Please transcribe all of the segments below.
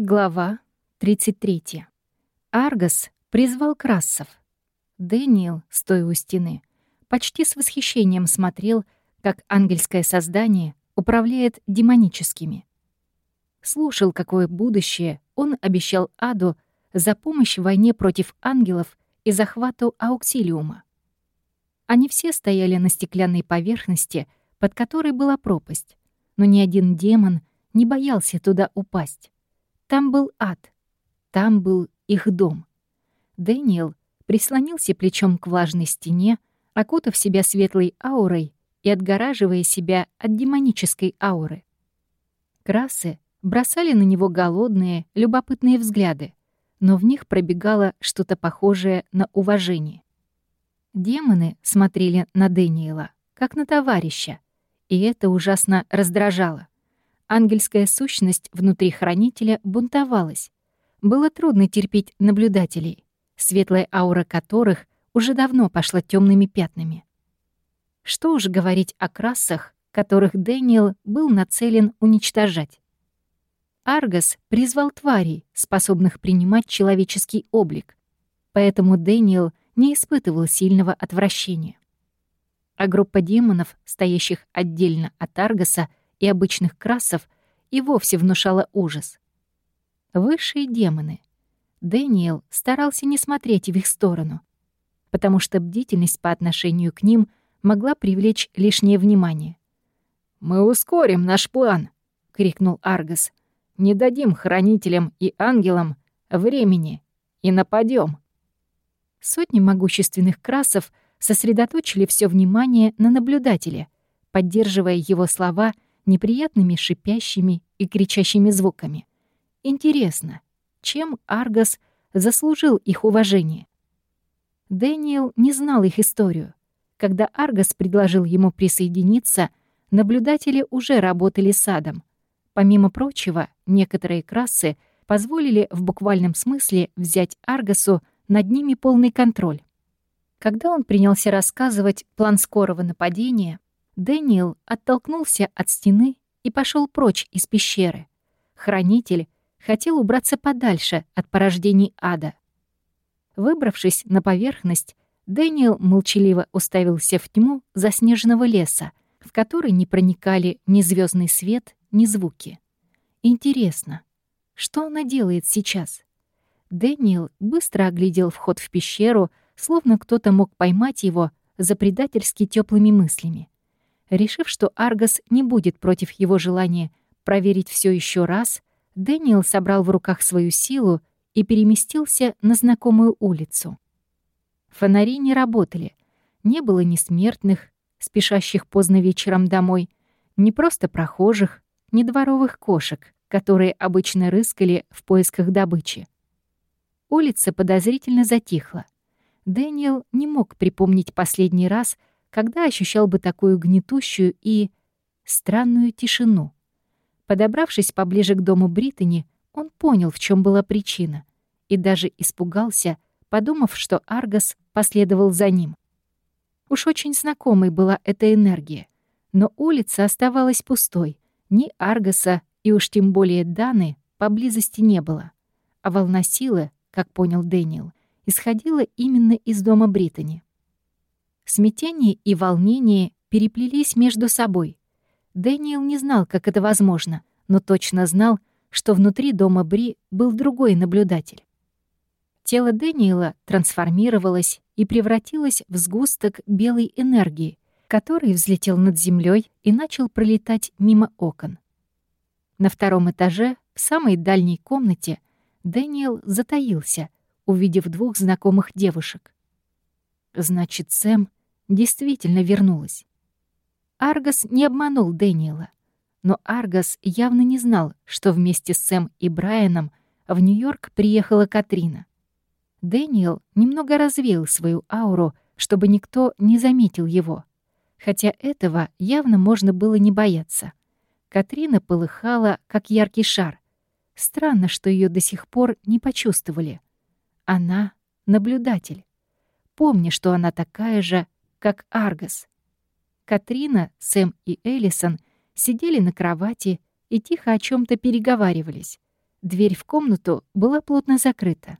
Глава 33. Аргос призвал Красов. Дэниел, стоя у стены, почти с восхищением смотрел, как ангельское создание управляет демоническими. Слушал, какое будущее он обещал Аду за помощь в войне против ангелов и захвату Ауксилиума. Они все стояли на стеклянной поверхности, под которой была пропасть, но ни один демон не боялся туда упасть. Там был ад. Там был их дом. Дэниел прислонился плечом к влажной стене, окутав себя светлой аурой и отгораживая себя от демонической ауры. Красы бросали на него голодные, любопытные взгляды, но в них пробегало что-то похожее на уважение. Демоны смотрели на Дэниела, как на товарища, и это ужасно раздражало. Ангельская сущность внутри хранителя бунтовалась. Было трудно терпеть наблюдателей, светлая аура которых уже давно пошла темными пятнами. Что уж говорить о красах, которых Дэниел был нацелен уничтожать. Аргос призвал тварей, способных принимать человеческий облик, поэтому Дэниел не испытывал сильного отвращения. А группа демонов, стоящих отдельно от Аргоса, и обычных красов и вовсе внушала ужас. Высшие демоны. Дэниел старался не смотреть в их сторону, потому что бдительность по отношению к ним могла привлечь лишнее внимание. «Мы ускорим наш план!» — крикнул Аргос. «Не дадим хранителям и ангелам времени и нападем. Сотни могущественных красов сосредоточили все внимание на наблюдателе, поддерживая его слова — неприятными шипящими и кричащими звуками. Интересно, чем Аргос заслужил их уважение? Дэниел не знал их историю. Когда Аргос предложил ему присоединиться, наблюдатели уже работали садом. Помимо прочего, некоторые красы позволили в буквальном смысле взять Аргосу над ними полный контроль. Когда он принялся рассказывать план скорого нападения, Дэниел оттолкнулся от стены и пошел прочь из пещеры. Хранитель хотел убраться подальше от порождений ада. Выбравшись на поверхность, Дэниел молчаливо уставился в тьму заснеженного леса, в который не проникали ни звездный свет, ни звуки. Интересно, что она делает сейчас? Дэниел быстро оглядел вход в пещеру, словно кто-то мог поймать его за предательски теплыми мыслями. Решив, что Аргос не будет против его желания проверить все еще раз, Дэниел собрал в руках свою силу и переместился на знакомую улицу. Фонари не работали. Не было ни смертных, спешащих поздно вечером домой, ни просто прохожих, ни дворовых кошек, которые обычно рыскали в поисках добычи. Улица подозрительно затихла. Дэниел не мог припомнить последний раз, когда ощущал бы такую гнетущую и странную тишину. Подобравшись поближе к дому Британи, он понял, в чем была причина, и даже испугался, подумав, что Аргос последовал за ним. Уж очень знакомой была эта энергия, но улица оставалась пустой, ни Аргоса и уж тем более Даны поблизости не было. А волна силы, как понял Дэниел, исходила именно из дома Британи. Смятение и волнение переплелись между собой. Дэниел не знал, как это возможно, но точно знал, что внутри дома Бри был другой наблюдатель. Тело Дэниела трансформировалось и превратилось в сгусток белой энергии, который взлетел над землей и начал пролетать мимо окон. На втором этаже, в самой дальней комнате, Дэниел затаился, увидев двух знакомых девушек. Значит, Сэм действительно вернулась. Аргос не обманул Дэниела, но Аргос явно не знал, что вместе с Сэм и Брайаном в Нью-Йорк приехала Катрина. Дэниел немного развеял свою ауру, чтобы никто не заметил его. Хотя этого явно можно было не бояться. Катрина полыхала, как яркий шар. Странно, что ее до сих пор не почувствовали. Она — наблюдатель. Помня, что она такая же, как Аргос. Катрина, Сэм и Эллисон сидели на кровати и тихо о чем то переговаривались. Дверь в комнату была плотно закрыта.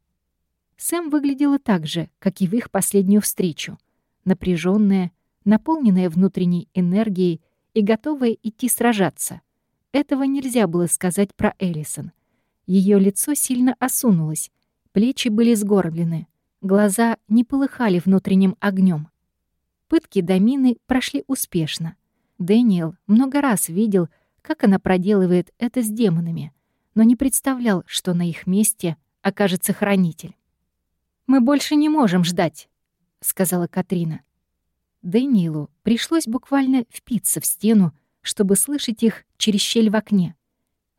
Сэм выглядела так же, как и в их последнюю встречу. Напряженная, наполненная внутренней энергией и готовая идти сражаться. Этого нельзя было сказать про Эллисон. Ее лицо сильно осунулось, плечи были сгорблены, глаза не полыхали внутренним огнем. Пытки Домины прошли успешно. Дэниел много раз видел, как она проделывает это с демонами, но не представлял, что на их месте окажется хранитель. «Мы больше не можем ждать», — сказала Катрина. Дэниелу пришлось буквально впиться в стену, чтобы слышать их через щель в окне.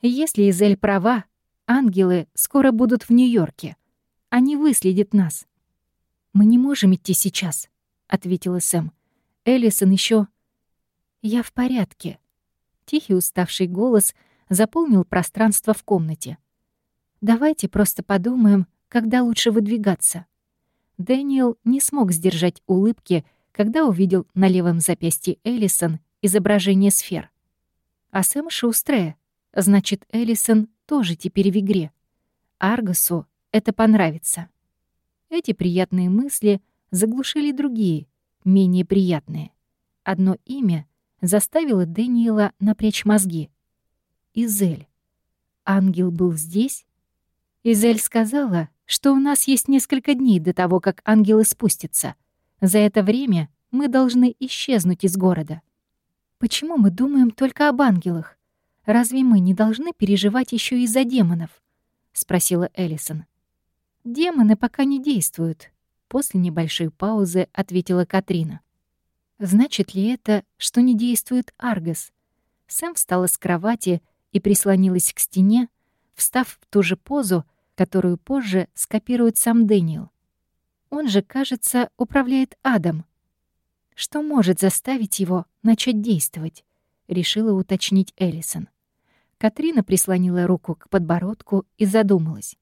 Если Изель права, ангелы скоро будут в Нью-Йорке. Они выследят нас. «Мы не можем идти сейчас», — ответила Сэм. «Эллисон еще. «Я в порядке». Тихий уставший голос заполнил пространство в комнате. «Давайте просто подумаем, когда лучше выдвигаться». Дэниел не смог сдержать улыбки, когда увидел на левом запястье Эллисон изображение сфер. А Сэм шустрая. Значит, Эллисон тоже теперь в игре. Аргасу это понравится. Эти приятные мысли заглушили другие, менее приятные. Одно имя заставило Дэниела напрячь мозги. Изель. Ангел был здесь? Изель сказала, что у нас есть несколько дней до того, как ангелы спустятся. За это время мы должны исчезнуть из города. Почему мы думаем только об ангелах? Разве мы не должны переживать еще из-за демонов? спросила Эллисон. Демоны пока не действуют, после небольшой паузы ответила Катрина. Значит ли это, что не действует Аргос? Сэм встала с кровати и прислонилась к стене, встав в ту же позу, которую позже скопирует сам Дэниел. Он же, кажется, управляет адом. Что может заставить его начать действовать? Решила уточнить Эллисон. Катрина прислонила руку к подбородку и задумалась.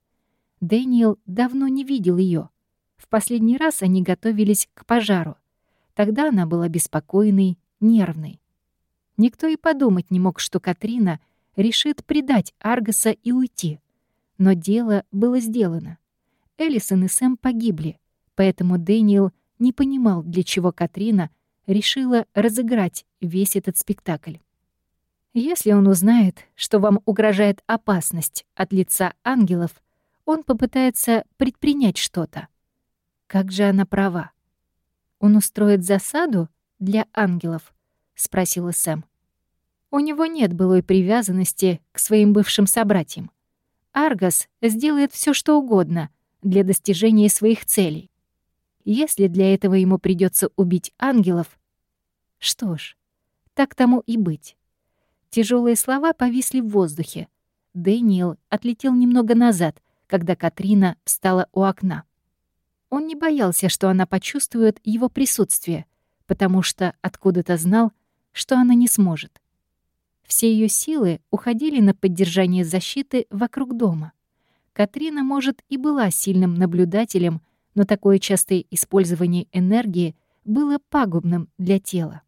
Дэниел давно не видел ее. В последний раз они готовились к пожару. Тогда она была беспокойной, нервной. Никто и подумать не мог, что Катрина решит предать Аргаса и уйти. Но дело было сделано. Элисон и Сэм погибли, поэтому Дэниел не понимал, для чего Катрина решила разыграть весь этот спектакль. Если он узнает, что вам угрожает опасность от лица ангелов, он попытается предпринять что-то. Как же она права. Он устроит засаду для ангелов? спросила Сэм. У него нет былой привязанности к своим бывшим собратьям. Аргас сделает все, что угодно для достижения своих целей. Если для этого ему придется убить ангелов, что ж, так тому и быть. Тяжелые слова повисли в воздухе. Дэниел отлетел немного назад, когда Катрина встала у окна. Он не боялся, что она почувствует его присутствие, потому что откуда-то знал, что она не сможет. Все ее силы уходили на поддержание защиты вокруг дома. Катрина, может, и была сильным наблюдателем, но такое частое использование энергии было пагубным для тела.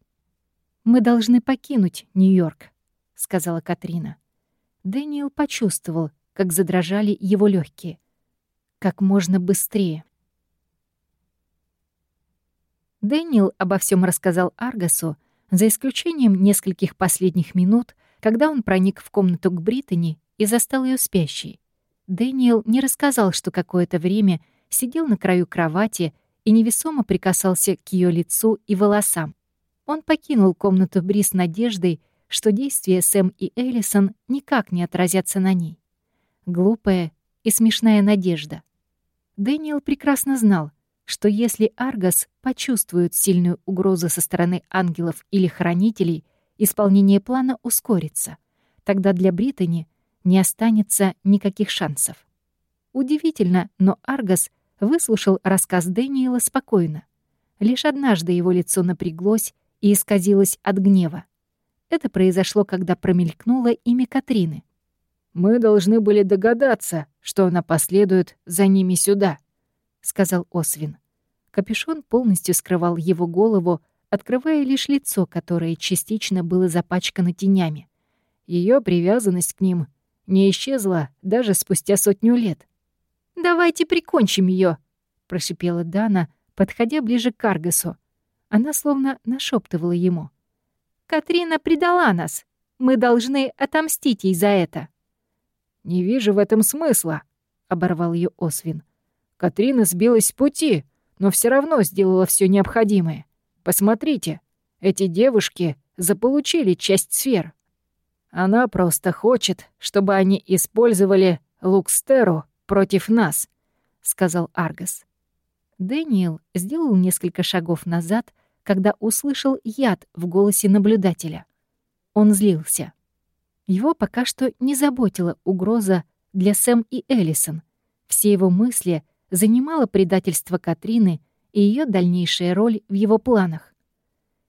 «Мы должны покинуть Нью-Йорк», — сказала Катрина. Дэниел почувствовал, как задрожали его легкие. Как можно быстрее. Дэниел обо всем рассказал Аргасу, за исключением нескольких последних минут, когда он проник в комнату к Британи и застал ее спящей. Дэниел не рассказал, что какое-то время сидел на краю кровати и невесомо прикасался к ее лицу и волосам. Он покинул комнату Бри с надеждой, что действия Сэм и Эллисон никак не отразятся на ней. Глупая и смешная надежда. Дэниел прекрасно знал, что если Аргас почувствует сильную угрозу со стороны ангелов или хранителей, исполнение плана ускорится. Тогда для Британи не останется никаких шансов. Удивительно, но Аргас выслушал рассказ Дэниела спокойно. Лишь однажды его лицо напряглось и исказилось от гнева. Это произошло, когда промелькнуло имя Катрины. «Мы должны были догадаться, что она последует за ними сюда», — сказал Освин. Капюшон полностью скрывал его голову, открывая лишь лицо, которое частично было запачкано тенями. Ее привязанность к ним не исчезла даже спустя сотню лет. «Давайте прикончим ее, прошипела Дана, подходя ближе к Аргасу. Она словно нашептывала ему. «Катрина предала нас. Мы должны отомстить ей за это». «Не вижу в этом смысла», — оборвал ее Освин. «Катрина сбилась с пути, но все равно сделала все необходимое. Посмотрите, эти девушки заполучили часть сфер. Она просто хочет, чтобы они использовали Лукстеру против нас», — сказал Аргас. Дэниел сделал несколько шагов назад, когда услышал яд в голосе наблюдателя. Он злился. Его пока что не заботила угроза для Сэм и Эллисон. Все его мысли занимало предательство Катрины и ее дальнейшая роль в его планах.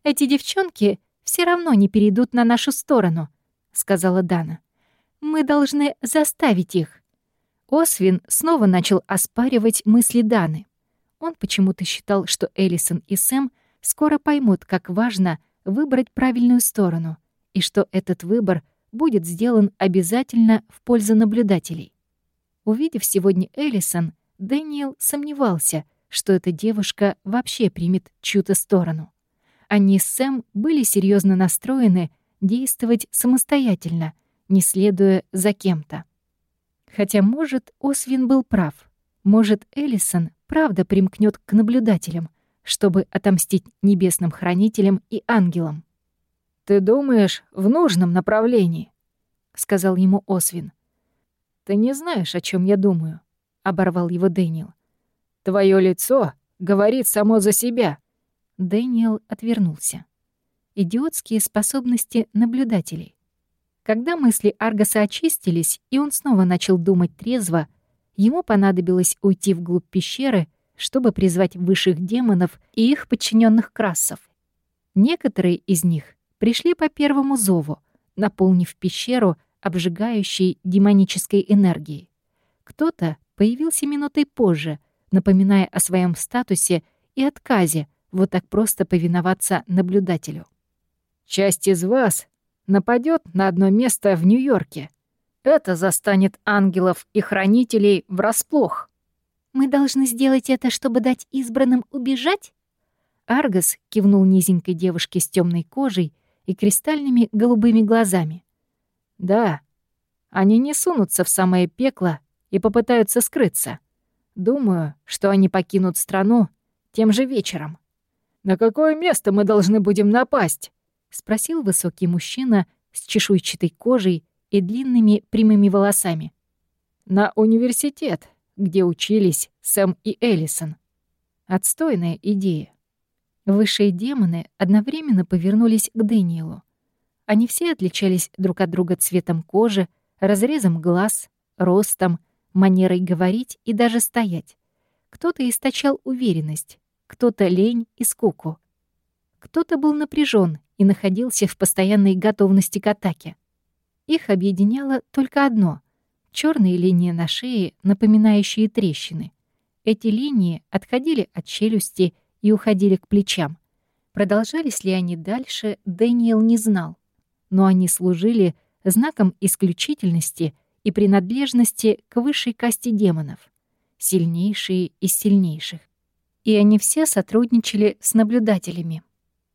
«Эти девчонки все равно не перейдут на нашу сторону», — сказала Дана. «Мы должны заставить их». Освин снова начал оспаривать мысли Даны. Он почему-то считал, что Эллисон и Сэм скоро поймут, как важно выбрать правильную сторону, и что этот выбор будет сделан обязательно в пользу наблюдателей. Увидев сегодня Эллисон, Дэниел сомневался, что эта девушка вообще примет чью-то сторону. Они с Сэм были серьезно настроены действовать самостоятельно, не следуя за кем-то. Хотя, может, Освин был прав. Может, Эллисон правда примкнет к наблюдателям, чтобы отомстить небесным хранителям и ангелам. «Ты думаешь в нужном направлении», — сказал ему Освин. «Ты не знаешь, о чем я думаю», — оборвал его Дэниел. «Твое лицо говорит само за себя». Дэниел отвернулся. Идиотские способности наблюдателей. Когда мысли Аргаса очистились, и он снова начал думать трезво, Ему понадобилось уйти вглубь пещеры, чтобы призвать высших демонов и их подчиненных красов. Некоторые из них пришли по первому зову, наполнив пещеру обжигающей демонической энергией. Кто-то появился минутой позже, напоминая о своем статусе и отказе вот так просто повиноваться наблюдателю. «Часть из вас нападет на одно место в Нью-Йорке», это застанет ангелов и хранителей врасплох. Мы должны сделать это, чтобы дать избранным убежать? Аргос кивнул низенькой девушке с темной кожей и кристальными голубыми глазами. Да, они не сунутся в самое пекло и попытаются скрыться. Думаю, что они покинут страну тем же вечером. «На какое место мы должны будем напасть?» — спросил высокий мужчина с чешуйчатой кожей и длинными прямыми волосами. «На университет, где учились Сэм и Эллисон. Отстойная идея. Высшие демоны одновременно повернулись к Дэниелу. Они все отличались друг от друга цветом кожи, разрезом глаз, ростом, манерой говорить и даже стоять. Кто-то источал уверенность, кто-то лень и скуку. Кто-то был напряжен и находился в постоянной готовности к атаке. Их объединяло только одно — черные линии на шее, напоминающие трещины. Эти линии отходили от челюсти и уходили к плечам. Продолжались ли они дальше, Дэниел не знал. Но они служили знаком исключительности и принадлежности к высшей касте демонов, сильнейшие из сильнейших. И они все сотрудничали с наблюдателями.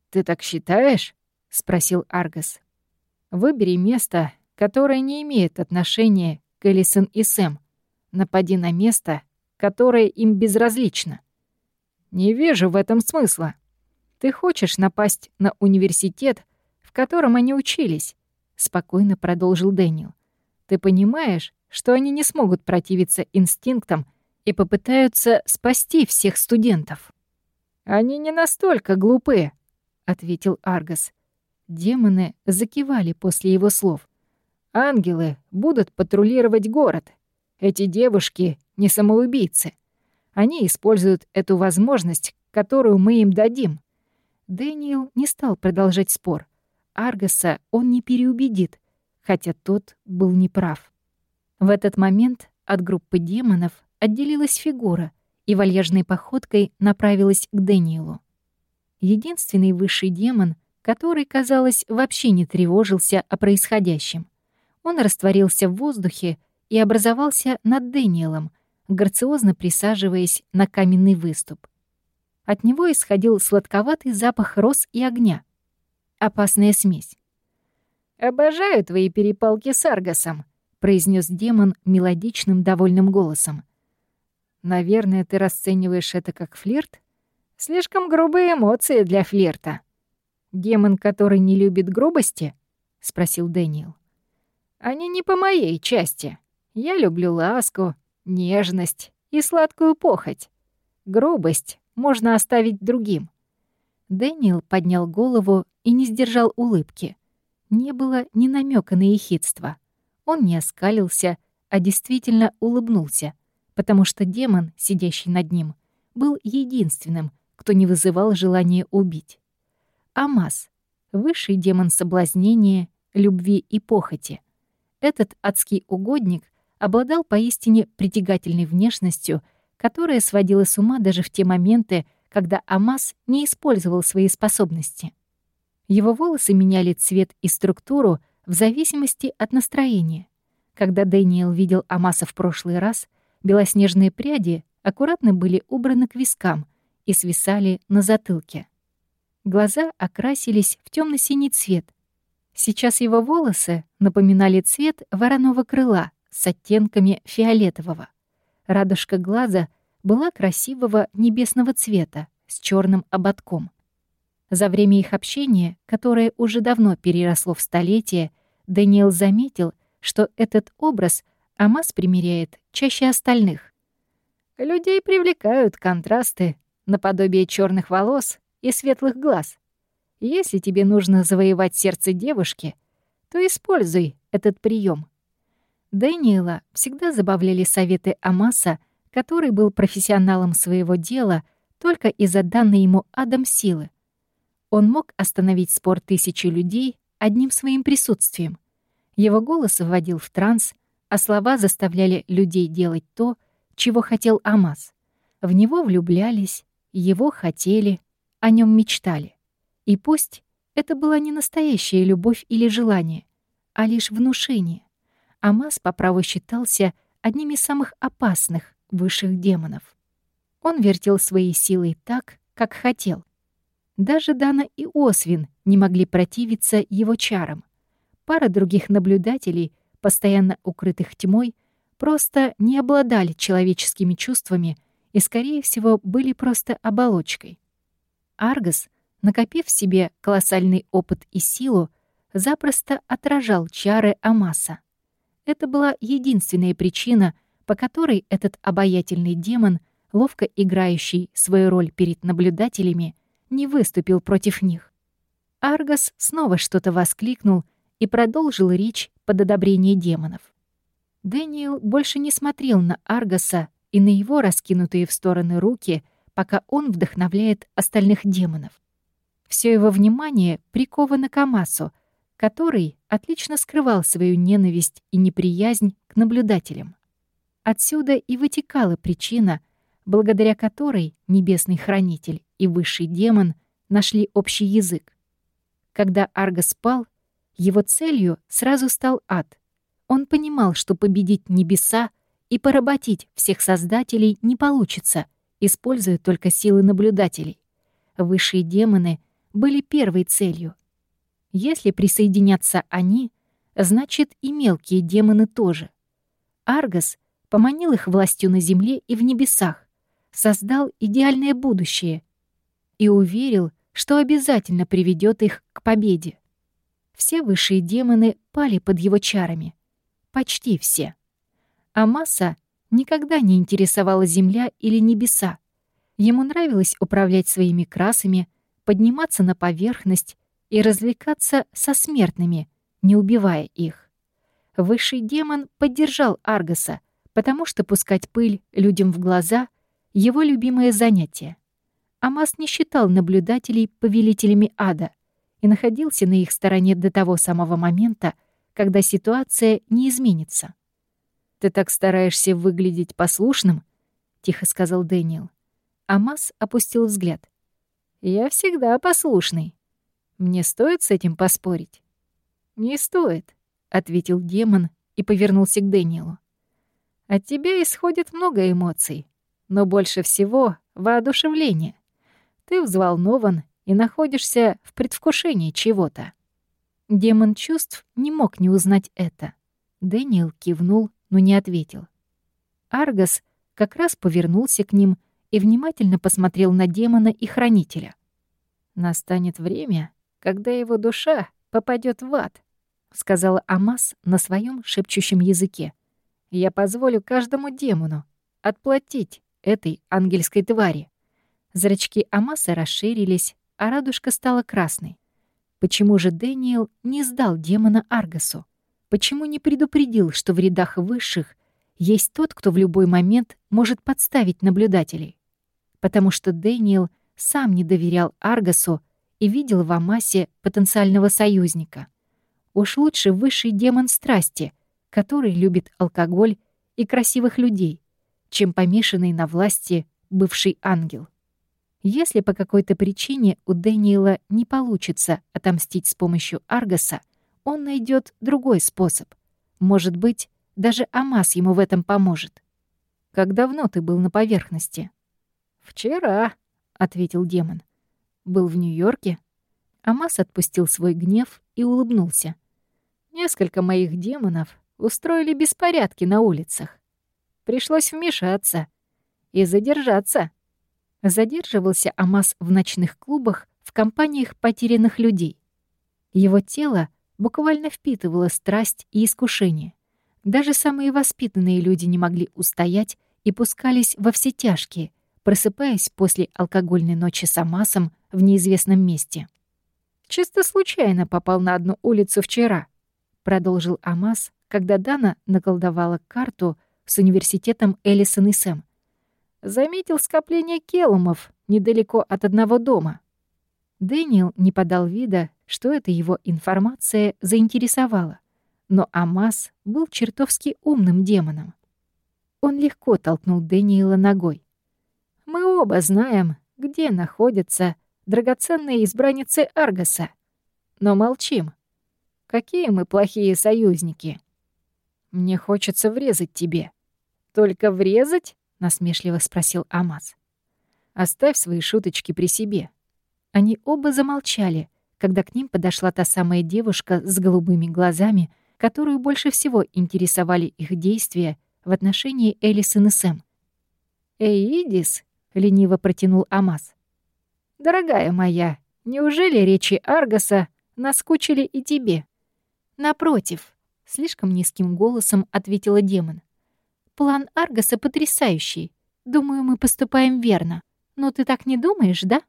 «Ты так считаешь?» — спросил Аргас. Выбери место, которое не имеет отношения к Элисон и Сэм. Напади на место, которое им безразлично. Не вижу в этом смысла. Ты хочешь напасть на университет, в котором они учились, спокойно продолжил Дэниел. Ты понимаешь, что они не смогут противиться инстинктам и попытаются спасти всех студентов. Они не настолько глупые, ответил Аргас. Демоны закивали после его слов. «Ангелы будут патрулировать город. Эти девушки не самоубийцы. Они используют эту возможность, которую мы им дадим». Дэниел не стал продолжать спор. Аргаса он не переубедит, хотя тот был неправ. В этот момент от группы демонов отделилась фигура и вальяжной походкой направилась к Дэниелу. Единственный высший демон — который, казалось, вообще не тревожился о происходящем. Он растворился в воздухе и образовался над Дэниелом, грациозно присаживаясь на каменный выступ. От него исходил сладковатый запах роз и огня. Опасная смесь. «Обожаю твои перепалки с Аргосом», — произнес демон мелодичным, довольным голосом. «Наверное, ты расцениваешь это как флирт? Слишком грубые эмоции для флирта». «Демон, который не любит грубости?» — спросил Дэниел. «Они не по моей части. Я люблю ласку, нежность и сладкую похоть. Грубость можно оставить другим». Дэниел поднял голову и не сдержал улыбки. Не было ни намека на ехидство. Он не оскалился, а действительно улыбнулся, потому что демон, сидящий над ним, был единственным, кто не вызывал желания убить. Амаз — высший демон соблазнения, любви и похоти. Этот адский угодник обладал поистине притягательной внешностью, которая сводила с ума даже в те моменты, когда Амаз не использовал свои способности. Его волосы меняли цвет и структуру в зависимости от настроения. Когда Дэниел видел Амаса в прошлый раз, белоснежные пряди аккуратно были убраны к вискам и свисали на затылке. Глаза окрасились в темно синий цвет. Сейчас его волосы напоминали цвет вороного крыла с оттенками фиолетового. Радужка глаза была красивого небесного цвета с черным ободком. За время их общения, которое уже давно переросло в столетие, Даниэл заметил, что этот образ Амаз примеряет чаще остальных. Людей привлекают контрасты наподобие черных волос и светлых глаз. Если тебе нужно завоевать сердце девушки, то используй этот прием. Дэниела всегда забавляли советы Амаса, который был профессионалом своего дела только из-за данной ему адом силы. Он мог остановить спор тысячи людей одним своим присутствием. Его голос вводил в транс, а слова заставляли людей делать то, чего хотел Амаз. В него влюблялись, его хотели, о нем мечтали. И пусть это была не настоящая любовь или желание, а лишь внушение. Амаз по праву считался одним из самых опасных высших демонов. Он вертел своей силой так, как хотел, даже Дана и Освин не могли противиться его чарам. Пара других наблюдателей, постоянно укрытых тьмой, просто не обладали человеческими чувствами и, скорее всего, были просто оболочкой. Аргос, накопив в себе колоссальный опыт и силу, запросто отражал чары Амаса. Это была единственная причина, по которой этот обаятельный демон, ловко играющий свою роль перед наблюдателями, не выступил против них. Аргос снова что-то воскликнул и продолжил речь под одобрение демонов. Дэниел больше не смотрел на Аргоса и на его раскинутые в стороны руки, пока он вдохновляет остальных демонов. Все его внимание приковано к Амасу, который отлично скрывал свою ненависть и неприязнь к наблюдателям. Отсюда и вытекала причина, благодаря которой Небесный Хранитель и Высший Демон нашли общий язык. Когда Арго спал, его целью сразу стал ад. Он понимал, что победить небеса и поработить всех создателей не получится, используя только силы наблюдателей. Высшие демоны были первой целью. Если присоединятся они, значит и мелкие демоны тоже. Аргос поманил их властью на земле и в небесах, создал идеальное будущее и уверил, что обязательно приведет их к победе. Все высшие демоны пали под его чарами. Почти все. А Масса никогда не интересовала земля или небеса. Ему нравилось управлять своими красами, подниматься на поверхность и развлекаться со смертными, не убивая их. Высший демон поддержал Аргоса, потому что пускать пыль людям в глаза его любимое занятие. Амаз не считал наблюдателей повелителями ада и находился на их стороне до того самого момента, когда ситуация не изменится. «Ты так стараешься выглядеть послушным?» — тихо сказал Дэниел. Амаз опустил взгляд. «Я всегда послушный. Мне стоит с этим поспорить?» «Не стоит. — ответил демон и повернулся к Дэниелу. «От тебя исходит много эмоций, но больше всего воодушевление. Ты взволнован и находишься в предвкушении чего-то». Демон чувств не мог не узнать это. Дэниел кивнул, но не ответил. Аргос как раз повернулся к ним и внимательно посмотрел на демона и хранителя. «Настанет время, когда его душа попадет в ад», — сказала Амас на своем шепчущем языке. «Я позволю каждому демону отплатить этой ангельской твари». Зрачки Амаса расширились, а радужка стала красной. Почему же Дэниел не сдал демона Аргасу? Почему не предупредил, что в рядах высших есть тот, кто в любой момент может подставить наблюдателей? Потому что Дэниел сам не доверял Аргасу и видел в Амасе потенциального союзника. Уж лучше высший демон страсти, который любит алкоголь и красивых людей, чем помешанный на власти бывший ангел. Если по какой-то причине у Дэниела не получится отомстить с помощью Аргаса, он найдет другой способ. Может быть, даже Амас ему в этом поможет. «Как давно ты был на поверхности?» «Вчера», — ответил демон. «Был в Нью-Йорке?» Амас отпустил свой гнев и улыбнулся. «Несколько моих демонов устроили беспорядки на улицах. Пришлось вмешаться и задержаться». Задерживался Амас в ночных клубах в компаниях потерянных людей. Его тело буквально впитывало страсть и искушение. Даже самые воспитанные люди не могли устоять и пускались во все тяжкие, просыпаясь после алкогольной ночи с Амасом в неизвестном месте. «Чисто случайно попал на одну улицу вчера», — продолжил Амас, когда Дана наколдовала карту с университетом Эллисон и Сэм. Заметил скопление келумов недалеко от одного дома. Дэниел не подал вида, что эта его информация заинтересовала, но Амас был чертовски умным демоном. Он легко толкнул Дэниела ногой. Мы оба знаем, где находятся драгоценные избранницы Аргаса. Но молчим. Какие мы плохие союзники. Мне хочется врезать тебе. Только врезать? Насмешливо спросил Амаз. Оставь свои шуточки при себе. Они оба замолчали, когда к ним подошла та самая девушка с голубыми глазами, которую больше всего интересовали их действия в отношении Элисон и Сэм. «Эйдис», лениво протянул Амаз. Дорогая моя, неужели речи Аргаса наскучили и тебе? Напротив, слишком низким голосом ответила демон. План Аргаса потрясающий. Думаю, мы поступаем верно. Но ты так не думаешь, да?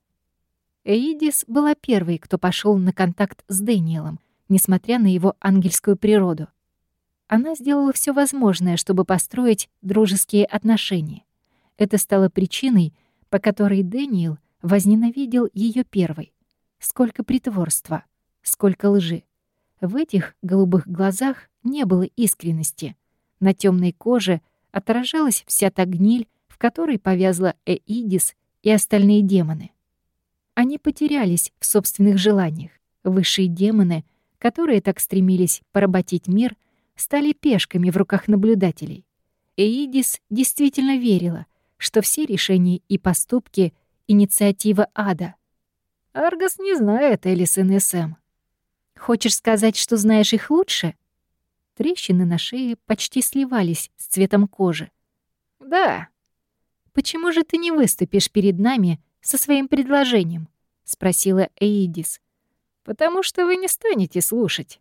Эидис была первой, кто пошел на контакт с Дэниелом, несмотря на его ангельскую природу. Она сделала все возможное, чтобы построить дружеские отношения. Это стало причиной, по которой Дэниел возненавидел ее первой. Сколько притворства, сколько лжи. В этих голубых глазах не было искренности. На темной коже отражалась вся та гниль, в которой повязла Эидис и остальные демоны. Они потерялись в собственных желаниях. Высшие демоны, которые так стремились поработить мир, стали пешками в руках наблюдателей. Эидис действительно верила — что все решения и поступки — инициатива ада. Аргос не знает Элисон и Сэм. Хочешь сказать, что знаешь их лучше? Трещины на шее почти сливались с цветом кожи. Да. Почему же ты не выступишь перед нами со своим предложением? Спросила Эидис. Потому что вы не станете слушать.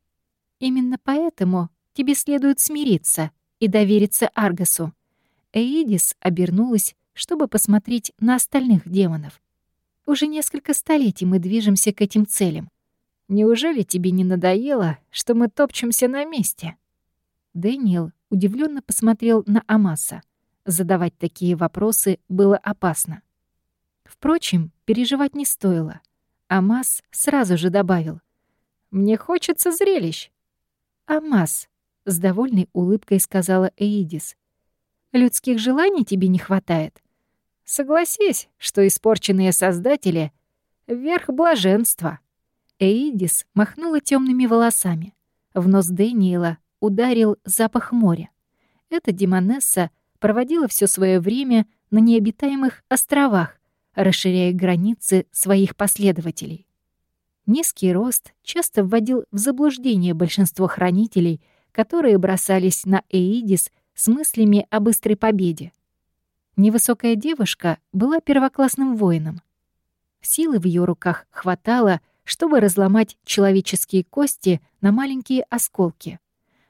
Именно поэтому тебе следует смириться и довериться Аргосу. Эидис обернулась, чтобы посмотреть на остальных демонов. «Уже несколько столетий мы движемся к этим целям. Неужели тебе не надоело, что мы топчемся на месте?» Дэниел удивленно посмотрел на Амаса. Задавать такие вопросы было опасно. Впрочем, переживать не стоило. Амас сразу же добавил. «Мне хочется зрелищ». «Амас», — с довольной улыбкой сказала Эидис, Людских желаний тебе не хватает. Согласись, что испорченные создатели — верх блаженства. Эидис махнула темными волосами. В нос Дэниела ударил запах моря. Эта демонесса проводила все свое время на необитаемых островах, расширяя границы своих последователей. Низкий рост часто вводил в заблуждение большинство хранителей, которые бросались на Эидис с мыслями о быстрой победе. Невысокая девушка была первоклассным воином. Силы в ее руках хватало, чтобы разломать человеческие кости на маленькие осколки.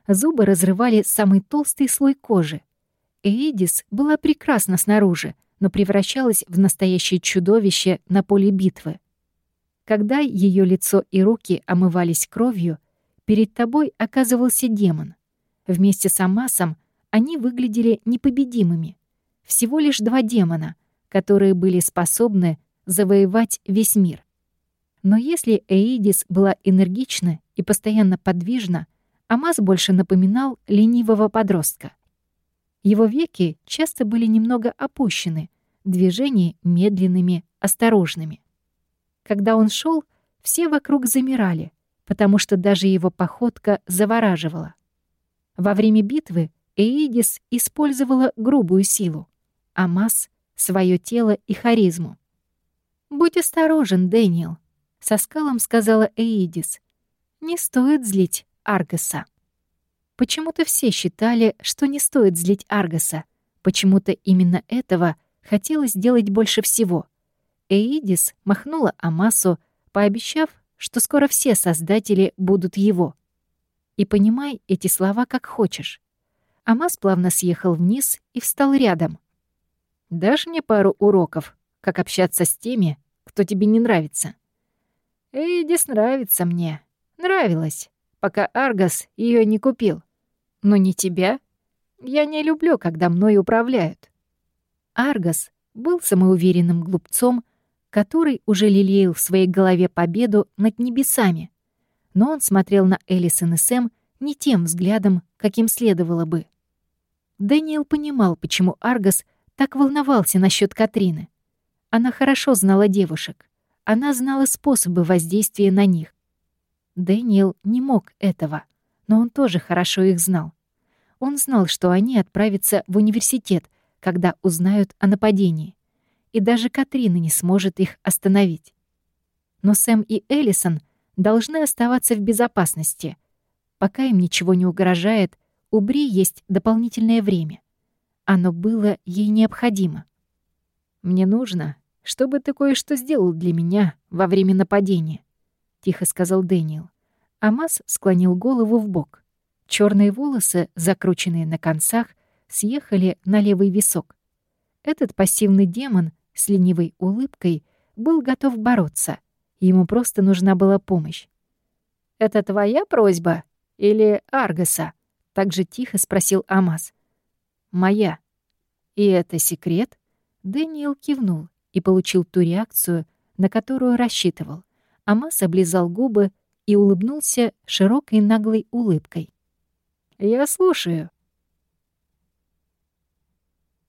Зубы разрывали самый толстый слой кожи. Эидис была прекрасна снаружи, но превращалась в настоящее чудовище на поле битвы. Когда ее лицо и руки омывались кровью, перед тобой оказывался демон. Вместе с Амасом они выглядели непобедимыми. Всего лишь два демона, которые были способны завоевать весь мир. Но если Эидис была энергична и постоянно подвижна, Амаз больше напоминал ленивого подростка. Его веки часто были немного опущены, движения медленными, осторожными. Когда он шел, все вокруг замирали, потому что даже его походка завораживала. Во время битвы Эидис использовала грубую силу, Амаз — свое тело и харизму. «Будь осторожен, Дэниел», — со скалом сказала Эидис. «Не стоит злить Аргаса. Почему-то все считали, что не стоит злить Аргаса. Почему-то именно этого хотелось сделать больше всего. Эидис махнула Амасу, пообещав, что скоро все создатели будут его. И понимай эти слова как хочешь. Амас плавно съехал вниз и встал рядом. «Дашь мне пару уроков, как общаться с теми, кто тебе не нравится?» «Эйдис нравится мне. Нравилась пока Аргас ее не купил. Но не тебя. Я не люблю, когда мной управляют. Аргас был самоуверенным глупцом, который уже лелеял в своей голове победу над небесами. Но он смотрел на Элисон и Сэм не тем взглядом, каким следовало бы. Дэниел понимал, почему Аргас так волновался насчет Катрины. Она хорошо знала девушек. Она знала способы воздействия на них. Дэниел не мог этого, но он тоже хорошо их знал. Он знал, что они отправятся в университет, когда узнают о нападении. И даже Катрина не сможет их остановить. Но Сэм и Эллисон должны оставаться в безопасности. Пока им ничего не угрожает, у Бри есть дополнительное время. Оно было ей необходимо. «Мне нужно, чтобы ты кое-что сделал для меня во время нападения тихо сказал Дэниел. Амаз склонил голову в бок. Черные волосы, закрученные на концах, съехали на левый висок. Этот пассивный демон с ленивой улыбкой был готов бороться. Ему просто нужна была помощь. «Это твоя просьба или Аргаса?» — так же тихо спросил Амаз. «Моя». «И это секрет?» Дэниел кивнул и получил ту реакцию, на которую рассчитывал. Амас облизал губы и улыбнулся широкой наглой улыбкой. «Я слушаю»,